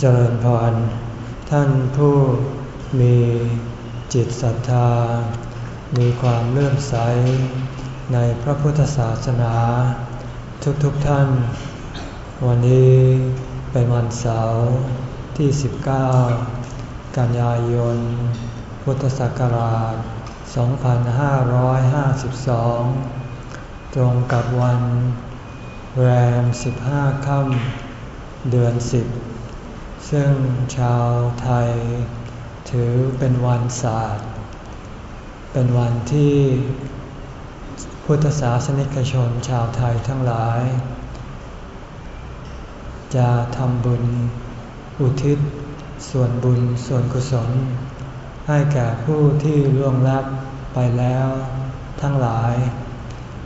เจริญพร ท่านผู้มีจิตศรัทธา มีความเลื่อมใส ในพระพุทธศาสนา ทุกๆทท่าน วันนี้เป็นวันเสาร์ที่ 19 กันยายน พุทธศักราช 2552 ตรงกับวันแรม 15 ค่ำเดือน 10 ซึ่งชาวไทย ถือเป็นวันศาสตร์ เป็นวันที่พุทธศาสนิกชนชาวไทยทั้งหลาย จะทำบุญอุทิศ ส่วนบุญส่วนกุศล ให้แก่ผู้ที่ล่วงลับไปแล้ว ทั้งหลาย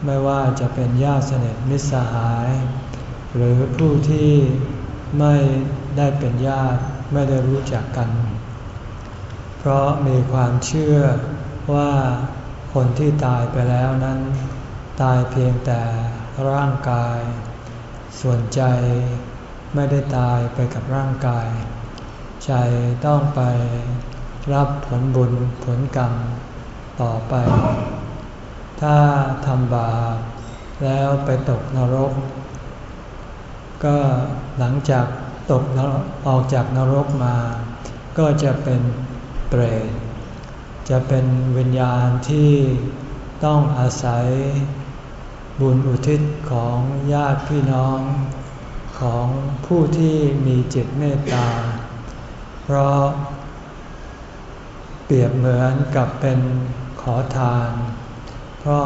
ไม่ว่าจะเป็นญาติสนิทมิตรสหาย หรือผู้ที่ ไม่ได้เป็นญาติไม่ได้รู้จักกัน เพราะมีความเชื่อว่าคนที่ตายไปแล้วนั้น ตายเพียงแต่ร่างกาย ส่วนใจไม่ได้ตายไปกับร่างกาย ใจต้องไปรับผลบุญผลกรรมต่อไป ถ้าทำบาปแล้วไปตกนรก ก็หลังจากตกออกจากนรกมา ก็จะเป็นเปรต จะเป็นวิญญาณที่ต้องอาศัยบุญอุทิศของญาติพี่น้องของผู้ที่มีจิตเมตตา เพราะเปรียบเหมือนกับเป็นขอทาน เพราะ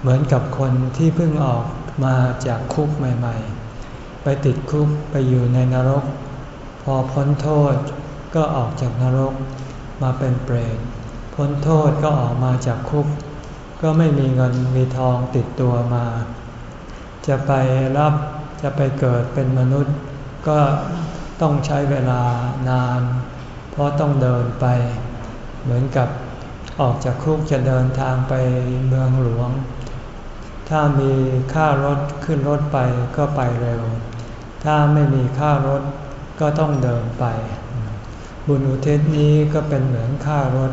เหมือนกับคนที่เพิ่งออกมาจากคุกใหม่ ๆ ไปติดคุกไปอยู่ในนรก พอพ้นโทษก็ออกจากนรกมาเป็นเปรตพ้นโทษก็ออกมาจากคุก ก็ไม่มีเงินมีทองติดตัวมา จะไปรับจะไปเกิดเป็นมนุษย์ ก็ต้องใช้เวลานาน เพราะต้องเดินไป เหมือนกับออกจากคุกจะเดินทางไปเมืองหลวง ถ้ามีค่ารถขึ้นรถไปก็ไปเร็ว ถ้าไม่มีค่ารถก็ต้องเดินไป บุญอุทิศนี้ก็เป็นเหมือนค่ารถ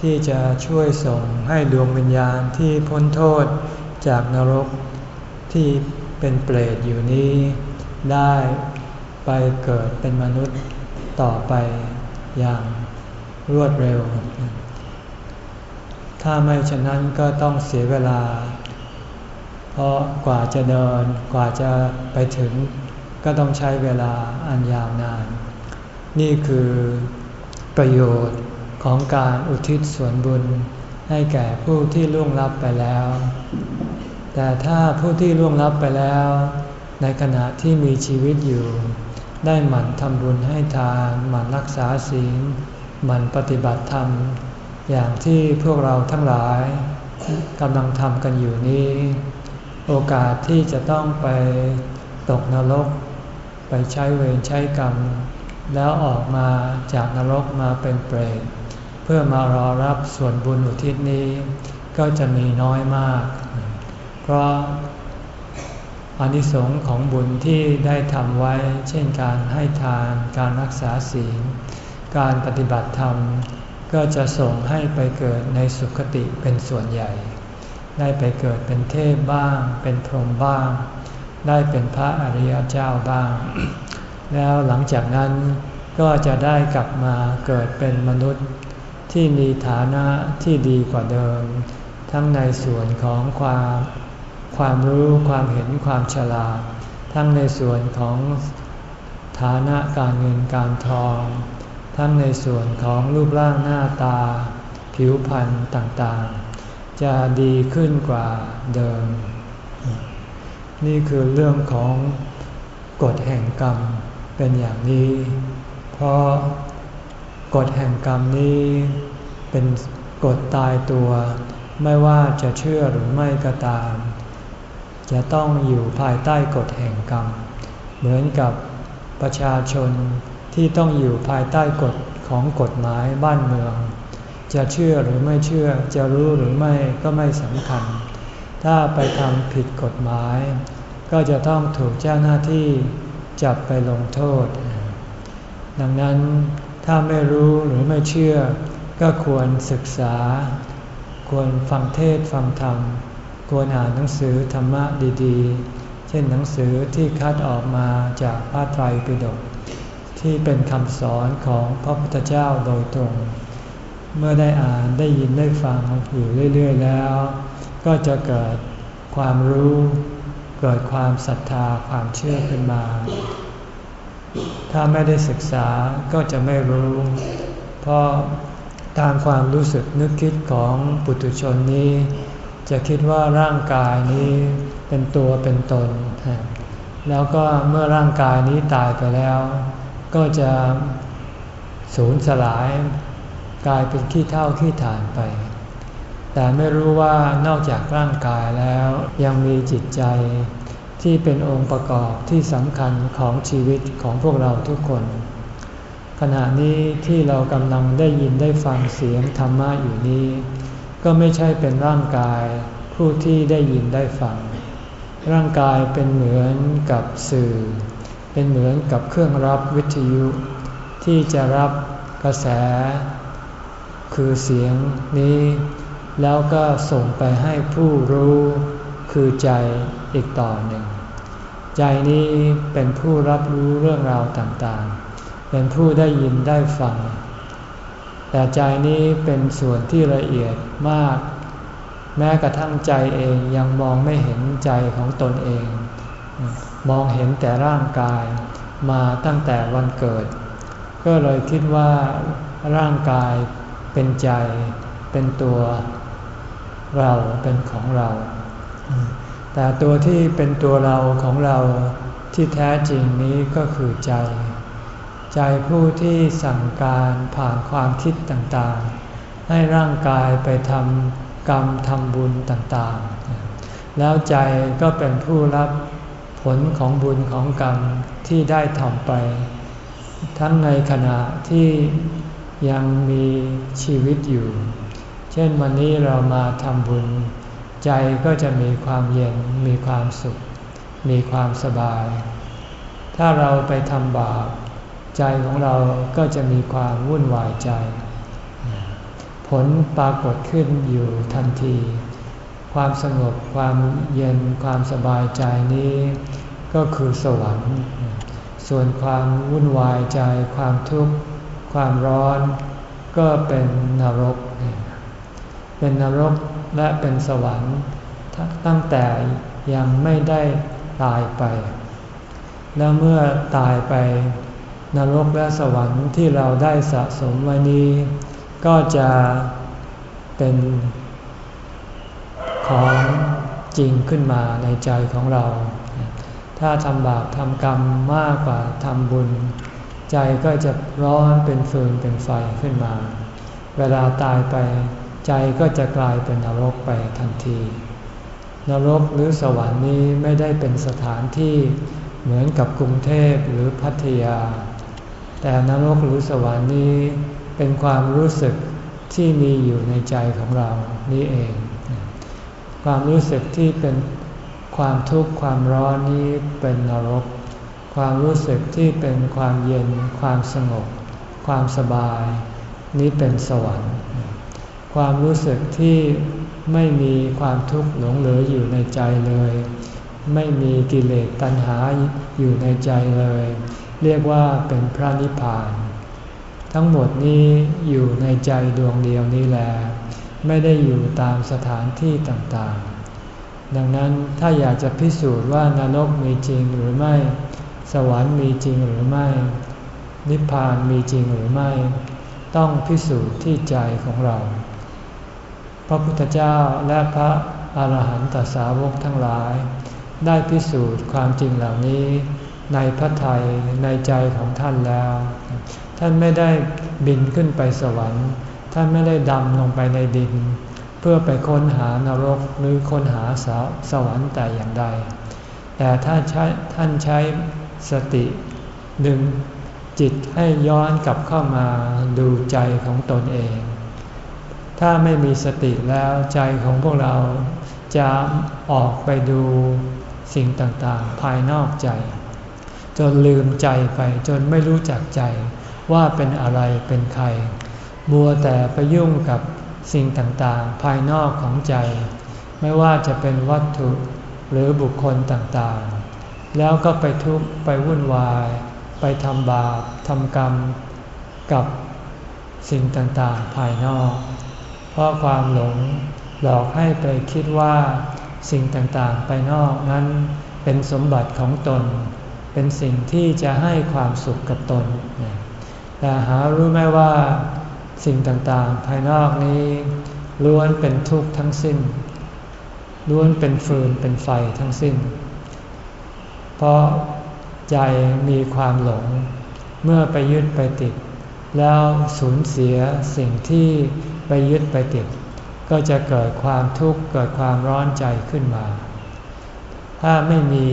ที่จะช่วยส่งให้ดวงวิญญาณที่พ้นโทษจากนรกที่เป็นเปรตอยู่นี้ ได้ไปเกิดเป็นมนุษย์ต่อไปอย่างรวดเร็ว ถ้าไม่ฉะนั้นก็ต้องเสียเวลา เพราะกว่าจะเดินกว่าจะไปถึง ก็ต้องใช้เวลาอันยาวนาน นี่คือประโยชน์ของการอุทิศส่วนบุญให้แก่ผู้ที่ล่วงลับไปแล้ว แต่ถ้าผู้ที่ล่วงลับไปแล้ว ในขณะที่มีชีวิตอยู่ ได้หมั่นทำบุญให้ทานหมั่นรักษาศีลหมั่นปฏิบัติธรรม อย่างที่พวกเราทั้งหลายกำลังทำกันอยู่นี้ โอกาสที่จะต้องไปตกนรก ไปใช้เวรใช้กรรม แล้วออกมาจากนรกมาเป็นเปรตเพื่อมารอรับส่วนบุญอุทิศนี้ ก็จะมีน้อยมาก เพราะอานิสงส์ของบุญที่ได้ทำไว้ เช่นการให้ทาน การรักษาศีล การปฏิบัติธรรม ก็จะส่งให้ไปเกิดในสุคติเป็นส่วนใหญ่ ได้ไปเกิดเป็นเทพบ้าง เป็นพรหมบ้าง ได้เป็นพระอริยเจ้าบ้าง แล้วหลังจากนั้นก็จะได้กลับมาเกิดเป็นมนุษย์ที่มีฐานะที่ดีกว่าเดิม ทั้งในส่วนของความความรู้ความเห็นความฉลาด ทั้งในส่วนของฐานะการเงินการทอง ทั้งในส่วนของรูปร่างหน้าตา ผิวพรรณต่างๆ จะดีขึ้นกว่าเดิม นี่คือเรื่องของกฎแห่งกรรมเป็นอย่างนี้ เพราะกฎแห่งกรรมนี้เป็นกฎตายตัว ไม่ว่าจะเชื่อหรือไม่ก็ตาม จะต้องอยู่ภายใต้กฎแห่งกรรม เหมือนกับประชาชนที่ต้องอยู่ภายใต้กฎของกฎหมายบ้านเมือง จะเชื่อหรือไม่เชื่อจะรู้หรือไม่ก็ไม่สำคัญ ถ้าไปทำผิดกฎหมาย ก็จะต้องถูกเจ้าหน้าที่จับไปลงโทษ ดังนั้นถ้าไม่รู้หรือไม่เชื่อ ก็ควรศึกษา ควรฟังเทศฟังธรรม ควรอ่านหนังสือธรรมะดีๆ เช่นหนังสือที่คัดออกมาจากพระไตรปิฎกที่เป็นคำสอนของพระพุทธเจ้าโดยตรง เมื่อได้อ่านได้ยินได้ฟังอยู่เรื่อย ๆ แล้ว ก็จะเกิดความรู้ เกิดความศรัทธาความเชื่อขึ้นมา ถ้าไม่ได้ศึกษาก็จะไม่รู้ เพราะตามความรู้สึกนึกคิดของปุถุชนนี้ จะคิดว่าร่างกายนี้เป็นตัวเป็นตน แล้วก็เมื่อร่างกายนี้ตายไปแล้ว ก็จะสูญสลายกลายเป็นขี้เท่าขี้ฐานไป แต่ไม่รู้ว่านอกจากร่างกายแล้วยังมีจิตใจที่เป็นองค์ประกอบที่สำคัญของชีวิตของพวกเราทุกคน ขณะนี้ที่เรากำลังได้ยินได้ฟังเสียงธรรมะอยู่นี้ ก็ไม่ใช่เป็นร่างกายผู้ที่ได้ยินได้ฟัง ร่างกายเป็นเหมือนกับสื่อ เป็นเหมือนกับเครื่องรับวิทยุ ที่จะรับกระแส คือเสียงนี้ แล้วก็ส่งไปให้ผู้รู้คือใจอีกต่อหนึ่ง ใจนี้เป็นผู้รับรู้เรื่องราวต่างๆ เป็นผู้ได้ยินได้ฟัง แต่ใจนี้เป็นส่วนที่ละเอียดมาก แม้กระทั่งใจเองยังมองไม่เห็นใจของตนเอง มองเห็นแต่ร่างกายมาตั้งแต่วันเกิด ก็เลยคิดว่าร่างกายเป็นใจเป็นตัว เราเป็นของเรา แต่ตัวที่เป็นตัวเราของเราที่แท้จริงนี้ก็คือใจ ใจผู้ที่สั่งการผ่านความคิดต่างๆ ให้ร่างกายไปทำกรรมทำบุญต่างๆ แล้วใจก็เป็นผู้รับผลของบุญของกรรมที่ได้ทำไป ทั้งในขณะที่ยังมีชีวิตอยู่ เช่นวันนี้เรามาทำบุญ ใจก็จะมีความเย็นมีความสุข มีความสบาย ถ้าเราไปทำบาป ใจของเราก็จะมีความวุ่นวายใจ ผลปรากฏขึ้นอยู่ทันที ความสงบความเย็นความสบายใจนี้ ก็คือสวรรค์ส่วนความวุ่นวายใจความทุกข์ความร้อน ก็เป็นนรก เป็นนรกและเป็นสวรรค์ตั้งแต่ยังไม่ได้ตายไป แล้วเมื่อตายไป นรกและสวรรค์ที่เราได้สะสมไว้นี้ ก็จะเป็นของจริงขึ้นมาในใจของเรา ถ้าทำบาปทำกรรมมากกว่าทำบุญ ใจก็จะร้อนเป็นฟืนเป็นไฟขึ้นมา เวลาตายไป ใจก็จะกลายเป็นนรกไปทันที นรกหรือสวรรค์นี้ไม่ได้เป็นสถานที่เหมือนกับกรุงเทพหรือพัทยา แต่นรกหรือสวรรค์นี้เป็นความรู้สึกที่มีอยู่ในใจของเรานี่เอง ความรู้สึกที่เป็นความทุกข์ความร้อนนี้เป็นนรก ความรู้สึกที่เป็นความเย็น ความสงบ ความสบาย นี้เป็นสวรรค์ ความรู้สึกที่ไม่มีความทุกข์หลงเหลืออยู่ในใจเลย ไม่มีกิเลสตัณหาอยู่ในใจเลย เรียกว่าเป็นพระนิพพาน ทั้งหมดนี้อยู่ในใจดวงเดียวนี้แหละไม่ได้อยู่ตามสถานที่ต่างๆ ดังนั้นถ้าอยากจะพิสูจน์ว่านรกมีจริงหรือไม่ สวรรค์มีจริงหรือไม่ นิพพานมีจริงหรือไม่ ต้องพิสูจน์ที่ใจของเรา ระพุทธเจ้าและพระอาหารหันตสาวกทั้งหลาย ได้พิสูจน์ความจริงเหล่านี้ ในพระทัยในใจของท่านแล้ว ท่านไม่ได้บินขึ้นไปสวรรค์ ท่านไม่ได้ดำลงไปในดิน เพื่อไปค้นหานรกหรือค้นหาสาสวรรค์แต่อย่างใด แต่ถ้าใช้ท่านใช้สติดึงจิตให้ย้อนกลับเข้ามาดูใจของตนเอง ถ้าไม่มีสติแล้วใจของพวกเราจะออกไปดูสิ่งต่างๆ ภายนอกใจ จนลืมใจไปจนไม่รู้จักใจว่าเป็นอะไรเป็นใครบัวแต่ไปยุ่งกับสิ่งต่างๆ ภายนอกของใจ ไม่ว่าจะเป็นวัตถุหรือบุคคลต่างๆ แล้วก็ไปทุกข์ไปวุ่นวาย ไปทำบาปทำกรรมกับสิ่งต่างๆ ภายนอก เพราะความหลงหลอกให้ไปคิดว่าสิ่งต่างๆภายนอกนั้นเป็นสมบัติของตน เป็นสิ่งที่จะให้ความสุขกับตน แต่หารู้ไหมว่าสิ่งต่างๆ ภายนอกนี้ล้วนเป็นทุกข์ทั้งสิ้น ล้วนเป็นฟืนเป็นไฟทั้งสิ้น เพราะใจมีความหลงเมื่อไปยึดไปติด แล้วสูญเสียสิ่งที่ไปยึดไปติด ก็จะเกิดความทุกข์เกิดความร้อนใจขึ้นมา ถ้าไม่มี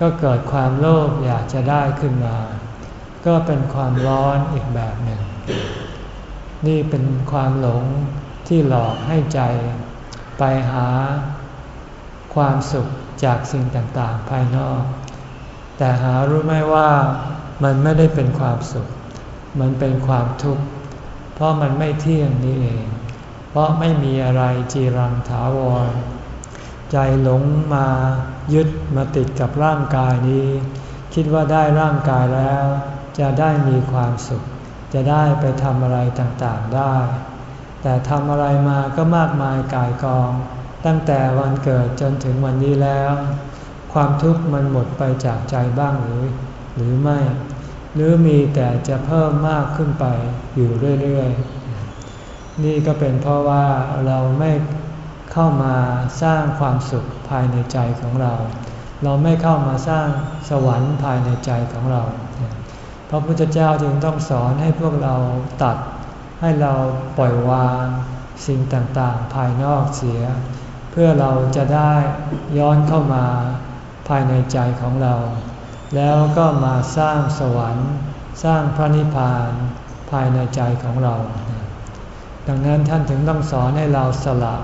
ก็เกิดความโลภอยากจะได้ขึ้นมา ก็เป็นความร้อนอีกแบบหนึ่ง นี่เป็นความหลงที่หลอกให้ใจไปหาความสุขจากสิ่งต่างๆ ภายนอก แต่หารู้ไหมว่ามันไม่ได้เป็นความสุข มันเป็นความทุกข์ เพราะมันไม่เที่ยงนี่เอง เพราะไม่มีอะไรจีรังถาวร ใจหลงมายึดมาติดกับร่างกายนี้ คิดว่าได้ร่างกายแล้ว จะได้มีความสุข จะได้ไปทำอะไรต่างๆได้ แต่ทำอะไรมาก็มากมายกายกอง ตั้งแต่วันเกิดจนถึงวันนี้แล้ว ความทุกข์มันหมดไปจากใจบ้างหรือ หรือไม่ หรือมีแต่จะเพิ่มมากขึ้นไปอยู่เรื่อยๆ นี่ก็เป็นเพราะว่าเราไม่เข้ามาสร้างความสุขภายในใจของเรา เราไม่เข้ามาสร้างสวรรค์ภายในใจของเรา พระพุทธเจ้าจึงต้องสอนให้พวกเราตัดให้เราปล่อยวางสิ่งต่างๆ ภายนอกเสีย เพื่อเราจะได้ย้อนเข้ามาภายในใจของเรา แล้วก็มาสร้างสวรรค์ สร้างพระนิพพานภายในใจของเรา ดังนั้นท่านถึงต้องสอนให้เราสละ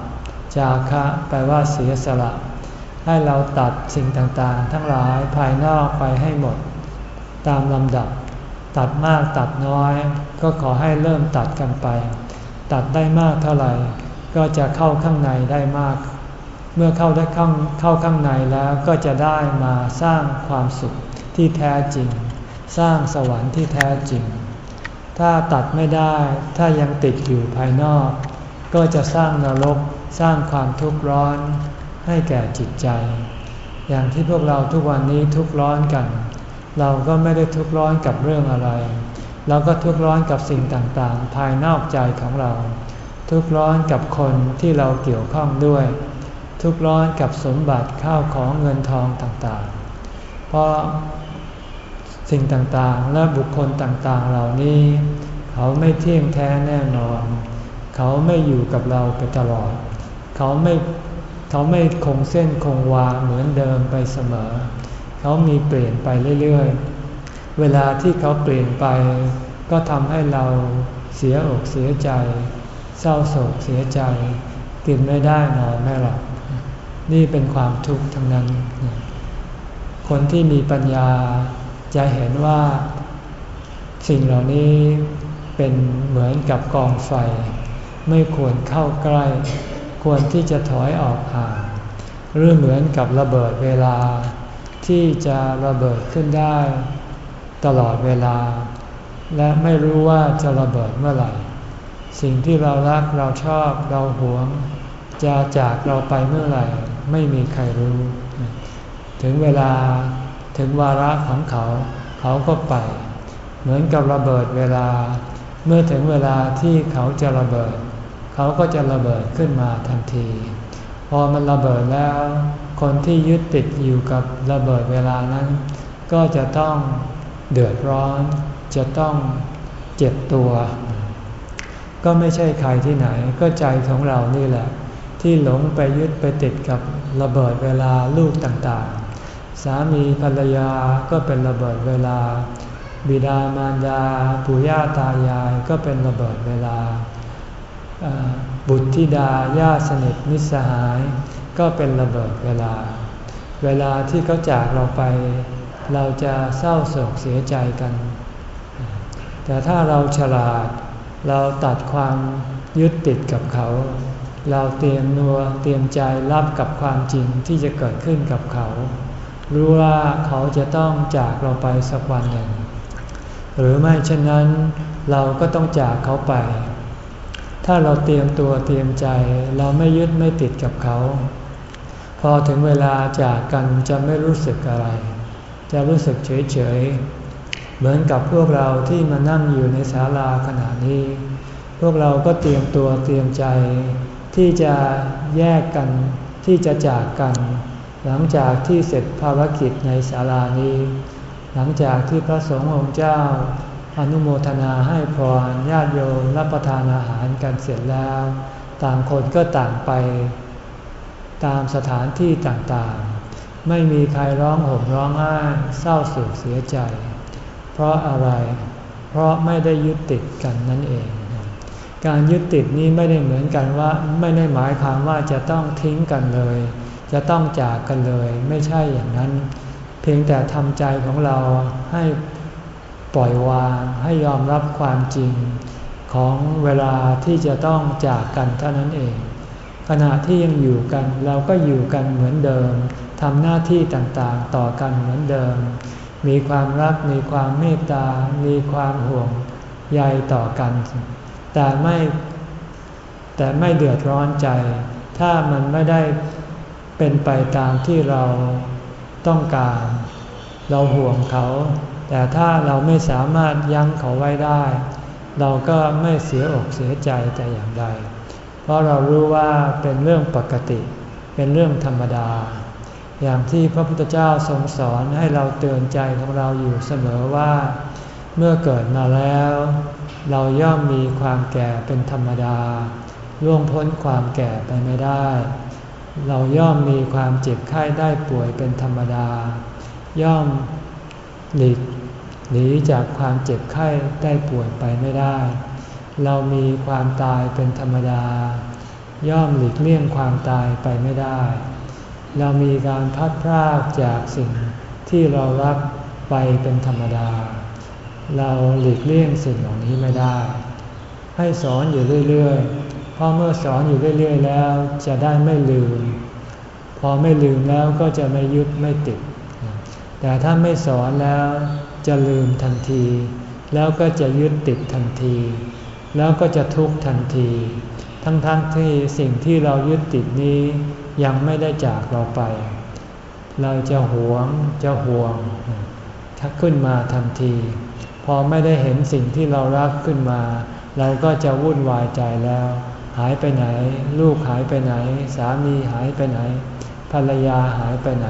จาคะแปลว่าเสียสละ ให้เราตัดสิ่งต่างๆ ทั้งหลายภายนอกไปให้หมด ตามลำดับ ตัดมากตัดน้อย ก็ขอให้เริ่มตัดกันไป ตัดได้มากเท่าไหร่ ก็จะเข้าข้างในได้มาก เมื่อเข้าได้เข้าเข้าข้างในแล้วก็จะได้มาสร้างความสุข ที่แท้จริง สร้างสวรรค์ที่แท้จริง ถ้าตัดไม่ได้ถ้ายังติดอยู่ภายนอก ก็จะสร้างนรกสร้างความทุกข์ร้อนให้แก่จิตใจ อย่างที่พวกเราทุกวันนี้ทุกข์ร้อนกัน เราก็ไม่ได้ทุกข์ร้อนกับเรื่องอะไร เราก็ทุกข์ร้อนกับสิ่งต่างๆ ภายนอกใจของเรา ทุกข์ร้อนกับคนที่เราเกี่ยวข้องด้วย ทุกข์ร้อนกับสมบัติข้าวของเงินทองต่างๆ เพราะ สิ่งต่างๆ และบุคคลต่างๆ เหล่านี้ เขาไม่เที่ยงแท้แน่นอน เขาไม่อยู่กับเราไปตลอด เขาไม่เขาไม่คงเส้นคงวาเหมือนเดิมไปเสมอ เขามีเปลี่ยนไปเรื่อยๆ เวลาที่เขาเปลี่ยนไป ก็ทำให้เราเสียอกเสียใจ เศร้าโศกเสียใจ กินไม่ได้นอนไม่หลับนี่เป็นความทุกข์ทั้งนั้น คนที่มีปัญญา จะเห็นว่าสิ่งเหล่านี้เป็นเหมือนกับกองไฟ ไม่ควรเข้าใกล้ ควรที่จะถอยออกห่างหรือเหมือนกับระเบิดเวลา ที่จะระเบิดขึ้นได้ ตลอดเวลา และไม่รู้ว่าจะระเบิดเมื่อไหร่ สิ่งที่เรารักเราชอบเราหวง จะจากเราไปเมื่อไหร่ ไม่มีใครรู้ ถึงเวลา ถึงวาระของเขาเขาก็ไป เหมือนกับระเบิดเวลา เมื่อถึงเวลาที่เขาจะระเบิด เขาก็จะระเบิดขึ้นมาทันที พอมันระเบิดแล้ว คนที่ยึดติดอยู่กับระเบิดเวลานั้น ก็จะต้องเดือดร้อน จะต้องเจ็บตัว ก็ไม่ใช่ใครที่ไหนก็ใจของเรานี่แหละ ที่หลงไปยึดไปติดกับระเบิดเวลาลูกต่าง สามีภรรยาก็เป็นระเบิดเวลา บิดามารดาปู่ย่าตายายก็เป็นระเบิดเวลา บุตรธิดาญาสนิทมิสหาย ก็เป็นระเบิดเวลา เวลาที่เขาจากเราไป เราจะเศร้าโศกเสียใจกัน แต่ถ้าเราฉลาดเราตัดความยึดติดกับเขา เราเตรียมนัวเตรียมใจรับกับความจริงที่จะเกิดขึ้นกับเขา รู้ว่าเขาจะต้องจากเราไปสักวันหนึ่ง หรือไม่เช่นนั้นเราก็ต้องจากเขาไป ถ้าเราเตรียมตัวเตรียมใจเราไม่ยึดไม่ติดกับเขา พอถึงเวลาจากกันจะไม่รู้สึกอะไร จะรู้สึกเฉยเฉยเหมือนกับพวกเราที่มานั่งอยู่ในศาลาขณะนี้ พวกเราก็เตรียมตัวเตรียมใจ ที่จะแยกกันที่จะจากกัน หลังจากที่เสร็จภารกิจในศาลานี้ หลังจากที่พระสงฆ์องค์เจ้า อนุโมทนาให้พรญาติโยมรับประทานอาหารกันเสร็จแล้ว ต่างคนก็ต่างไป ตามสถานที่ต่างๆ ไม่มีใครร้องห่มร้องไห้เศร้าโศกเสียใจ เพราะอะไร เพราะไม่ได้ยึดติดกันนั่นเองการยึดติดนี้ไม่ได้เหมือนกันว่าไม่ได้หมายความว่าจะต้องทิ้งกันเลย จะต้องจากกันเลยไม่ใช่อย่างนั้น เพียงแต่ทำใจของเราให้ปล่อยวางให้ยอมรับความจริงของเวลาที่จะต้องจากกันเท่านั้นเอง ขณะที่ยังอยู่กันเราก็อยู่กันเหมือนเดิมทำหน้าที่ต่างๆต่อกันเหมือนเดิม มีความรักมีความเมตตา มีความห่วงใยต่อกัน แต่ไม่แต่ไม่เดือดร้อนใจ ถ้ามันไม่ได้ เป็นไปตามที่เราต้องการ เราห่วงเขา แต่ถ้าเราไม่สามารถยั้งเขาไว้ได้ เราก็ไม่เสียอกเสียใจแต่อย่างใด เพราะเรารู้ว่าเป็นเรื่องปกติ เป็นเรื่องธรรมดา อย่างที่พระพุทธเจ้าทรงสอนให้เราเตือนใจของเราอยู่เสมอว่า เมื่อเกิดมาแล้ว เราย่อมมีความแก่เป็นธรรมดาล่วงพ้นความแก่ไปไม่ได้ เราย่อมมีความเจ็บไข้ได้ป่วยเป็นธรรมดา ย่อมหลีกหนีจากความเจ็บไข้ได้ป่วยไปไม่ได้ เรามีความตายเป็นธรรมดา ย่อมหลีกเลี่ยงความตายไปไม่ได้ เรามีการพัดพรากจากสิ่งที่เรารักไปเป็นธรรมดา เราหลีกเลี่ยงสิ่งเหล่านี้ไม่ได้ ให้สอนอยู่เรื่อยๆ เพราะเมื่อสอนอยู่เรื่อยๆแล้ว จะได้ไม่ลืม พอไม่ลืมแล้วก็จะไม่ยึดไม่ติด แต่ถ้าไม่สอนแล้วจะลืมทันที แล้วก็จะยึดติดทันที แล้วก็จะทุกข์ทันที ทั้งๆทที่สิ่งที่เรายึดติดนี้ยังไม่ได้จากเราไป เราจะหวงจะห่วงถ้าขึ้นมาทันที พอไม่ได้เห็นสิ่งที่เรารักขึ้นมา เราก็จะวุ่นวายใจแล้ว หายไปไหน ลูกหายไปไหน สามีหายไปไหน ภรรยาหายไปไหน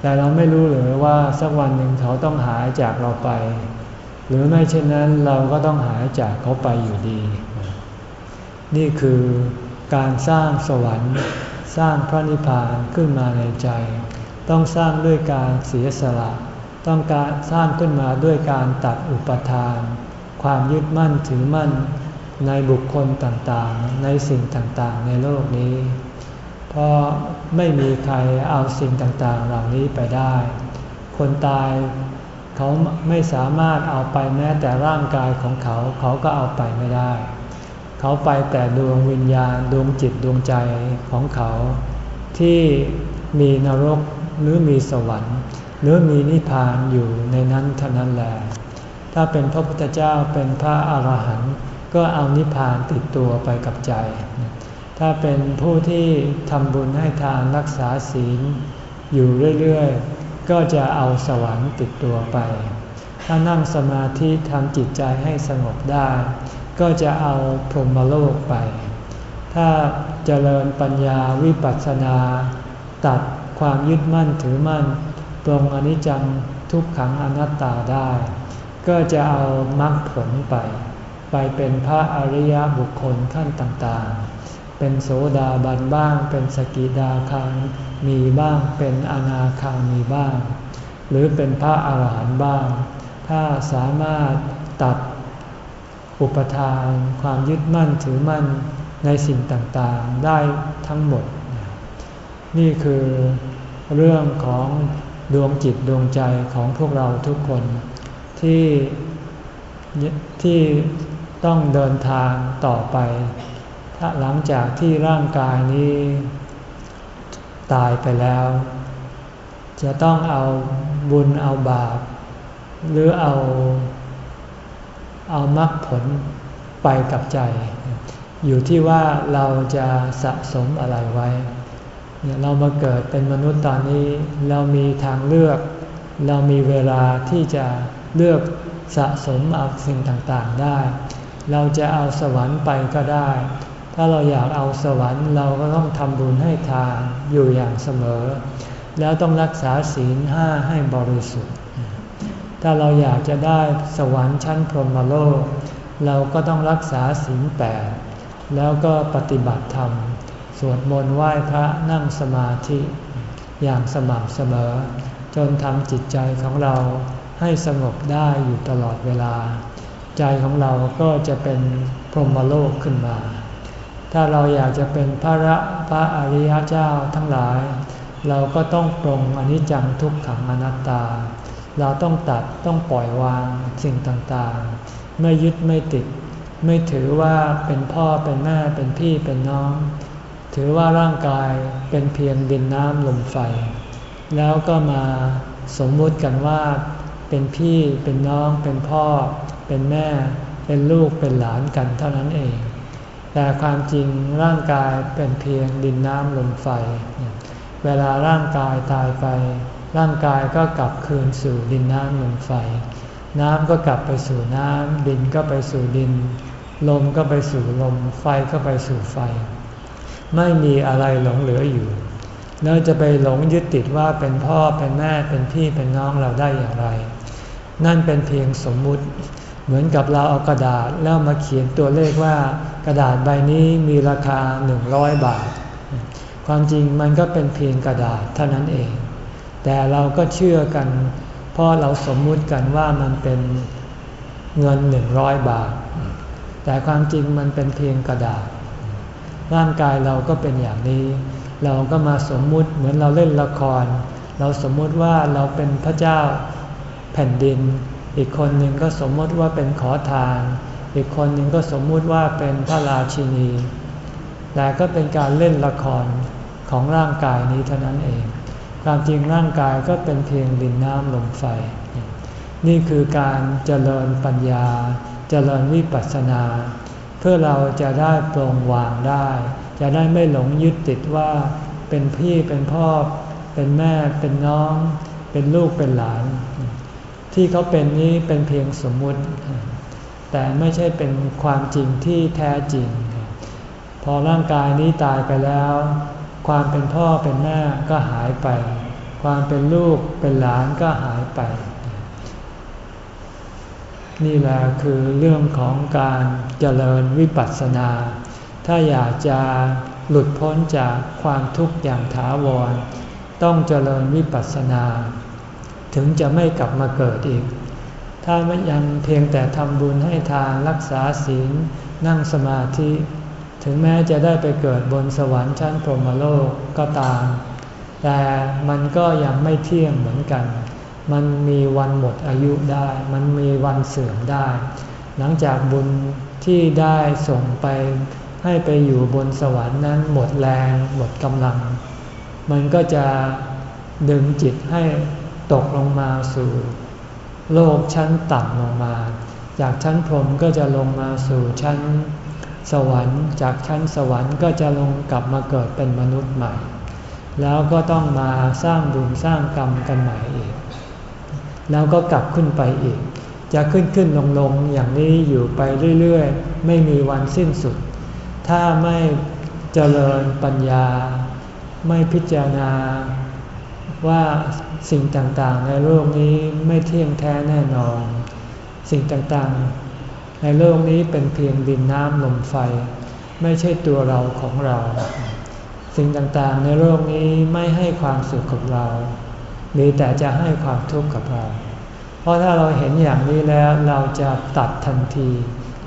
แต่เราไม่รู้เลยว่าสักวันหนึ่งเขาต้องหายจากเราไป หรือไม่เช่นนั้นเราก็ต้องหายจากเขาไปอยู่ดี นี่คือการสร้างสวรรค์ สร้างพระนิพพานขึ้นมาในใจ ต้องสร้างด้วยการเสียสละต้องการสร้างขึ้นมาด้วยการตัดอุปทาน ความยึดมั่นถือมั่น ในบุคคลต่างๆ ในสิ่งต่างๆ ในโลกนี้ เพราะไม่มีใครเอาสิ่งต่างๆ เหล่านี้ไปได้ คนตายเขาไม่สามารถเอาไปแม้แต่ร่างกายของเขาเขาก็เอาไปไม่ได้ เขาไปแต่ดวงวิญญาณดวงจิตดวงใจของเขา ที่มีนรกหรือมีสวรรค์หรือมีนิพพานอยู่ในนั้นเท่านั้นแหละถ้าเป็นพระพุทธเจ้าเป็นพระอาหารหันต์ ก็เอานิพพานติดตัวไปกับใจ ถ้าเป็นผู้ที่ทำบุญให้ทานรักษาศีลอยู่เรื่อยๆ ก็จะเอาสวรรค์ติดตัวไป ถ้านั่งสมาธิทำจิตใจให้สงบได้ ก็จะเอาพรหมโลกไป ถ้าเจริญปัญญาวิปัสสนา ตัดความยึดมั่นถือมั่นตรงอนิจจังทุกขังอนัตตาได้ ก็จะเอามรรคผลไป ไปเป็นพระอริยบุคคลขั้นต่างๆ เป็นโสดาบันบ้าง เป็นสกิดาคังมีบ้าง เป็นอนาคังมีบ้าง หรือเป็นพระอาหารหันต์บ้าง ถ้าสามารถตัดอุปทาน ความยึดมั่นถือมั่นในสิ่งต่างๆ ได้ทั้งหมด นี่คือเรื่องของดวงจิตดวงใจของพวกเราทุกคนที่ที่ ต้องเดินทางต่อไป ถ้าหลังจากที่ร่างกายนี้ ตายไปแล้ว จะต้องเอาบุญเอาบาป หรือเอา เอามรรคผลไปกับใจ อยู่ที่ว่าเราจะสะสมอะไรไว้เนี่ยเรามาเกิดเป็นมนุษย์ตอนนี้ เรามีทางเลือก เรามีเวลาที่จะเลือกสะสมเอาสิ่งต่างๆได้ เราจะเอาสวรรค์ไปก็ได้ ถ้าเราอยากเอาสวรรค์เราก็ต้องทำบุญให้ทานอยู่อย่างเสมอ แล้วต้องรักษาศีลห้าให้บริสุทธิ์ ถ้าเราอยากจะได้สวรรค์ชั้นพรหมโลก เราก็ต้องรักษาศีลแปดแล้วก็ปฏิบัติธรรม สวดมนต์ไหว้พระนั่งสมาธิ อย่างสม่ำเสมอ จนทำจิตใจของเราให้สงบได้อยู่ตลอดเวลา ใจของเราก็จะเป็นพรหมโลกขึ้นมา ถ้าเราอยากจะเป็นพระพระอริยเจ้าทั้งหลาย เราก็ต้องปรงอนิจจังทุกขังอนัตตา เราต้องตัดต้องปล่อยวางสิ่งต่างๆ ไม่ยึดไม่ติด ไม่ถือว่าเป็นพ่อเป็นแม่เป็นพี่เป็นน้อง ถือว่าร่างกายเป็นเพียงดินน้ำลมไฟ แล้วก็มาสมมุติกันว่าเป็นพี่เป็นน้องเป็นพ่อ เป็นแม่ เป็นลูกเป็นหลานกันเท่านั้นเอง แต่ความจริงร่างกายเป็นเพียงดินน้ำลมไฟ เวลาร่างกายตายไป ร่างกายก็กลับคืนสู่ดินน้ำลมไฟ น้ำก็กลับไปสู่น้ำ ดินก็ไปสู่ดิน ลมก็ไปสู่ลม ไฟก็ไปสู่ไฟ ไม่มีอะไรหลงเหลืออยู่เราจะไปหลงยึดติดว่าเป็นพ่อเป็นแม่เป็นพี่เป็นน้องเราได้อย่างไร นั่นเป็นเพียงสมมุติ เหมือนกับเราเอากระดาษแล้วมาเขียนตัวเลขว่ากระดาษใบนี้มีราคา 100 บาท ความจริงมันก็เป็นเพียงกระดาษเท่านั้นเอง แต่เราก็เชื่อกัน เพราะเราสมมุติกันว่ามันเป็นเงิน 100 บาท แต่ความจริงมันเป็นเพียงกระดาษ ร่างกายเราก็เป็นอย่างนี้ เราก็มาสมมุติเหมือนเราเล่นละคร เราสมมุติว่าเราเป็นพระเจ้าแผ่นดิน อีกคนหนึ่งก็สมมติว่าเป็นขอทาน อีกคนหนึ่งก็สมมุติว่าเป็นพระราชินี แต่ก็เป็นการเล่นละครของร่างกายนี้เท่านั้นเอง ความจริงร่างกายก็เป็นเพียงดินน้ำลมไฟ นี่คือการเจริญปัญญา เจริญวิปัสสนา เพื่อเราจะได้ปรงวางได้ จะได้ไม่หลงยึดติดว่าเป็นพี่เป็นพ่อ เป็นแม่เป็นน้อง เป็นลูกเป็นหลาน ที่เขาเป็นนี้เป็นเพียงสมมุติ แต่ไม่ใช่เป็นความจริงที่แท้จริง พอร่างกายนี้ตายไปแล้ว ความเป็นพ่อเป็นแม่ก็หายไป ความเป็นลูกเป็นหลานก็หายไป นี่แหละคือเรื่องของการเจริญวิปัสสนา ถ้าอยากจะหลุดพ้นจากความทุกข์อย่างถาวร ต้องเจริญวิปัสสนา ถึงจะไม่กลับมาเกิดอีก ถ้าไม่ยังเพียงแต่ทำบุญให้ทานรักษาศีลนั่งสมาธิ ถึงแม้จะได้ไปเกิดบนสวรรค์ชั้นพรหมโลกก็ตาม แต่มันก็ยังไม่เที่ยงเหมือนกัน มันมีวันหมดอายุได้ มันมีวันเสื่อมได้ หลังจากบุญที่ได้ส่งไปให้ไปอยู่บนสวรรค์นั้นหมดแรงหมดกำลัง มันก็จะดึงจิตให้ ตกลงมาสู่ โลกชั้นต่ำลงมา จากชั้นพรหมก็จะลงมาสู่ชั้นสวรรค์จากชั้นสวรรค์ก็จะลงกลับมาเกิดเป็นมนุษย์ใหม่ แล้วก็ต้องมาสร้างบุญสร้างกรรมกันใหม่อีก แล้วก็กลับขึ้นไปอีก จะขึ้นขึ้นลงลงอย่างนี้อยู่ไปเรื่อยๆ ไม่มีวันสิ้นสุด ถ้าไม่เจริญปัญญา ไม่พิจารณา ว่าสิ่งต่างๆ ในโลกนี้ไม่เที่ยงแท้แน่นอน สิ่งต่างๆ ในโลกนี้เป็นเพียงดินน้ำลมไฟ ไม่ใช่ตัวเราของเรา สิ่งต่างๆ ในโลกนี้ไม่ให้ความสุขกับเรา มีแต่จะให้ความทุกข์กับเรา เพราะถ้าเราเห็นอย่างนี้แล้วเราจะตัดทันที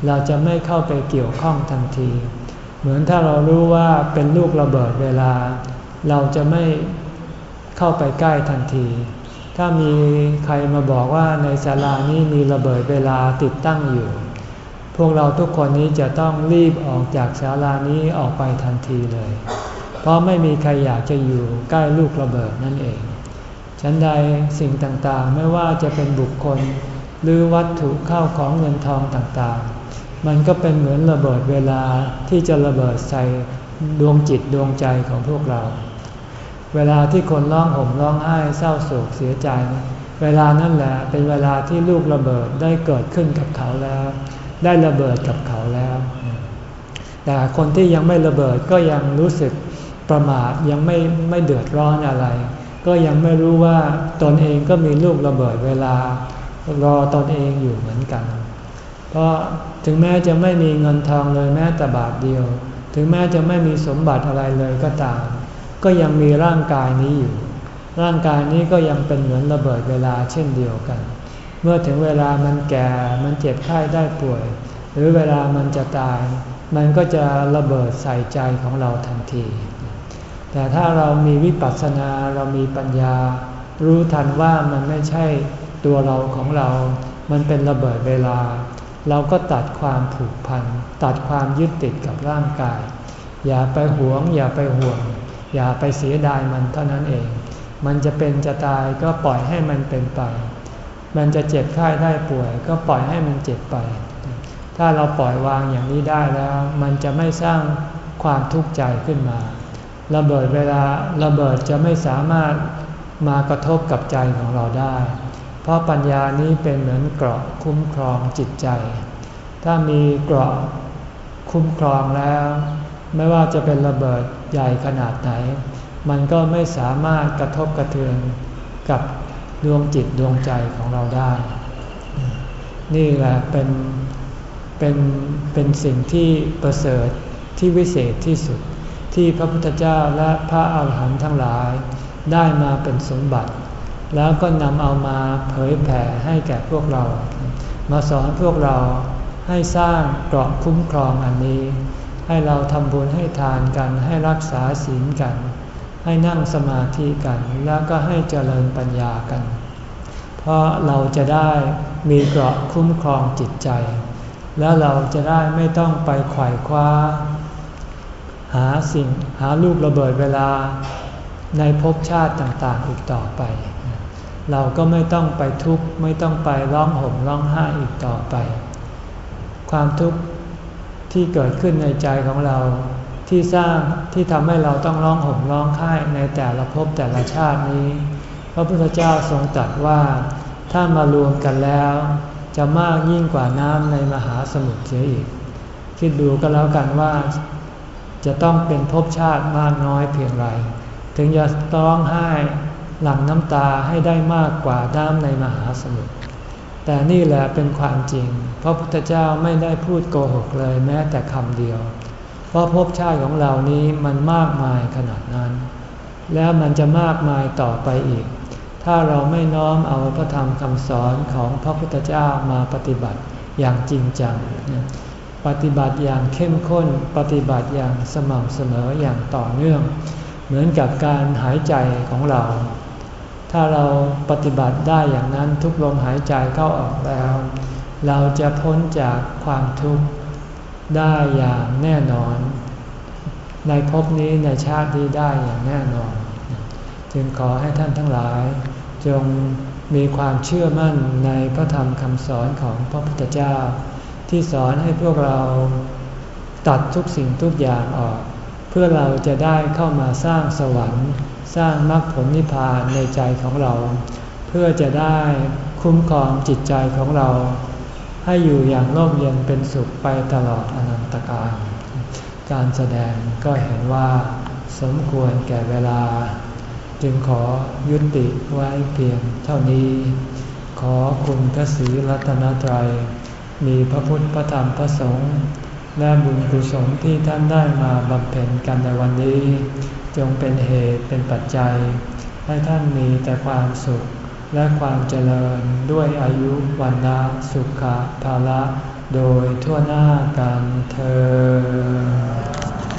เราจะไม่เข้าไปเกี่ยวข้องทันที เหมือนถ้าเรารู้ว่าเป็นลูกระเบิดเวลา เราจะไม่ เข้าไปใกล้ทันที ถ้ามีใครมาบอกว่าในศาลานี้มีระเบิดเวลาติดตั้งอยู่ พวกเราทุกคนนี้จะต้องรีบออกจากศาลานี้ออกไปทันทีเลย เพราะไม่มีใครอยากจะอยู่ใกล้ลูกระเบิดนั่นเอง ฉันใดสิ่งต่างๆ ไม่ว่าจะเป็นบุคคล หรือวัตถุเข้าของเงินทองต่างๆ มันก็เป็นเหมือนระเบิดเวลาที่จะระเบิดใส่ดวงจิตดวงใจของพวกเรา เวลาที่คนร้องห่มร้องไห้เศร้าโศกเสียใจ เวลานั่นแหละเป็นเวลาที่ลูกระเบิดได้เกิดขึ้นกับเขาแล้ว ได้ระเบิดกับเขาแล้ว แต่คนที่ยังไม่ระเบิดก็ยังรู้สึกประมาทยังไม่ไม่เดือดร้อนอะไร ก็ยังไม่รู้ว่าตนเองก็มีลูกระเบิดเวลารอตนเองอยู่เหมือนกัน เพราะถึงแม้จะไม่มีเงินทองเลยแม้แต่บาทเดียว ถึงแม้จะไม่มีสมบัติอะไรเลยก็ตาม ก็ยังมีร่างกายนี้อยู่ ร่างกายนี้ก็ยังเป็นเหมือนระเบิดเวลาเช่นเดียวกัน เมื่อถึงเวลามันแก่ มันเจ็บไข้ได้ป่วย หรือเวลามันจะตาย มันก็จะระเบิดใส่ใจของเราทันที แต่ถ้าเรามีวิปัสสนา เรามีปัญญา รู้ทันว่ามันไม่ใช่ตัวเราของเรา มันเป็นระเบิดเวลา เราก็ตัดความผูกพัน ตัดความยึดติดกับร่างกาย อย่าไปหวง อย่าไปห่วง อย่าไปเสียดายมันเท่านั้นเอง มันจะเป็นจะตายก็ปล่อยให้มันเป็นไป มันจะเจ็บไข้ได้ป่วย ก็ปล่อยให้มันเจ็บไป ถ้าเราปล่อยวางอย่างนี้ได้แล้ว มันจะไม่สร้างความทุกข์ใจขึ้นมา ระเบิดเวลาระเบิดจะไม่สามารถมากระทบกับใจของเราได้ เพราะปัญญานี้เป็นเหมือนเกราะคุ้มครองจิตใจ ถ้ามีเกราะคุ้มครองแล้ว ไม่ว่าจะเป็นระเบิด ใหญ่ขนาดไหน มันก็ไม่สามารถกระทบกระเทือนกับดวงจิตดวงใจของเราได้ นี่แหละเป็นเป็นเป็นสิ่งที่ประเสริฐที่วิเศษที่สุดที่พระพุทธเจ้าและพระอาหารหันต์ทั้งหลายได้มาเป็นสมบัติ แล้วก็นำเอามาเผยแผ่ให้แก่พวกเรา มาสอนพวกเราให้สร้างเกราะคุ้มครองอันนี้ ให้เราทำบุญให้ทานกัน ให้รักษาศีลกัน ให้นั่งสมาธิกัน แล้วก็ให้เจริญปัญญากัน เพราะเราจะได้มีเกราะคุ้มครองจิตใจ แล้วเราจะได้ไม่ต้องไปไขว่คว้า หาสิ่งหาลูกระเบิดเวลาในภพชาติต่างๆอีกต่อไป เราก็ไม่ต้องไปทุกข์ไม่ต้องไปร้องห่มร้องไห้อีกต่อไป ความทุกข์ ที่เกิดขึ้นในใจของเราที่สร้างที่ทำให้เราต้องร้องห่มร้องไห้ในแต่ละภพแต่ละชาตินี้ พระพุทธเจ้าทรงตรัสว่า ถ้ามารวมกันแล้ว จะมากยิ่งกว่าน้ำในมหาสมุทรเสียอีก คิดดูก็แล้วกันว่า จะต้องเป็นภพชาติมากน้อยเพียงไรถึงจะต้องให้หลั่งน้ำตาให้ได้มากกว่าน้ำในมหาสมุทร แต่นี่แหละเป็นความจริงเพราะพุทธเจ้าไม่ได้พูดโกหกเลยแม้แต่คำเดียว เพราะภพชาติของเรานี้มันมากมายขนาดนั้น แล้วมันจะมากมายต่อไปอีก ถ้าเราไม่น้อมเอาพระธรรมคำสอนของพระพุทธเจ้ามาปฏิบัติอย่างจริงจัง ปฏิบัติอย่างเข้มข้น ปฏิบัติอย่างสม่ำเสมออย่างต่อเนื่อง เหมือนกับการหายใจของเรา ถ้าเราปฏิบัติได้อย่างนั้นทุกลมหายใจเข้าออกแล้ว เราจะพ้นจากความทุกข์ได้อย่างแน่นอน ในภพนี้ในชาตินี้ได้อย่างแน่นอน จึงขอให้ท่านทั้งหลาย จงมีความเชื่อมั่นในพระธรรมคำสอนของพระพุทธเจ้า ที่สอนให้พวกเราตัดทุกสิ่งทุกอย่างออก เพื่อเราจะได้เข้ามาสร้างสวรรค์ สร้างมรรคผลนิพพานในใจของเรา เพื่อจะได้คุ้มครองจิตใจของเรา ให้อยู่อย่างร่มเย็นเป็นสุขไปตลอดอนันตกาลการแสดงก็เห็นว่าสมควรแก่เวลา จึงขอยุติไว้เพียงเท่านี้ ขอคุณพระศรีรัตนตรัย มีพระพุทธพระธรรมพระสงฆ์และบุญกุศลที่ท่านได้มาบำเพ็ญกันในวันนี้ จงเป็นเหตุเป็นปัจจัย ให้ท่านมีแต่ความสุขและความเจริญด้วยอายุวันนะสุขภาละ โดยทั่วหน้ากันเธอ